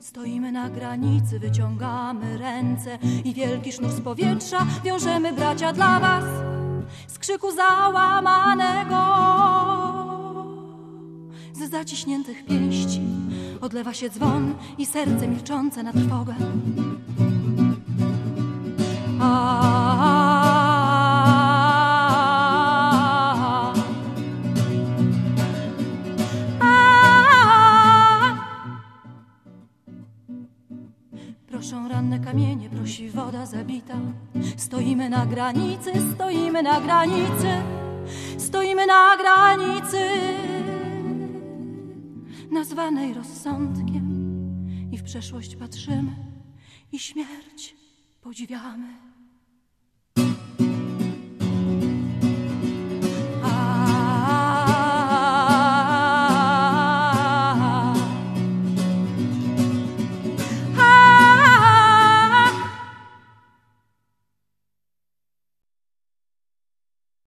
Stoimy na granicy, wyciągamy ręce i wielki sznur z powietrza wiążemy bracia dla was z krzyku załamanego. Z zaciśniętych pięści odlewa się dzwon i serce milczące na trwogę. Proszą ranne kamienie, prosi woda zabita. Stoimy na granicy, stoimy na granicy, stoimy na granicy, nazwanej rozsądkiem. I w przeszłość patrzymy, i śmierć podziwiamy.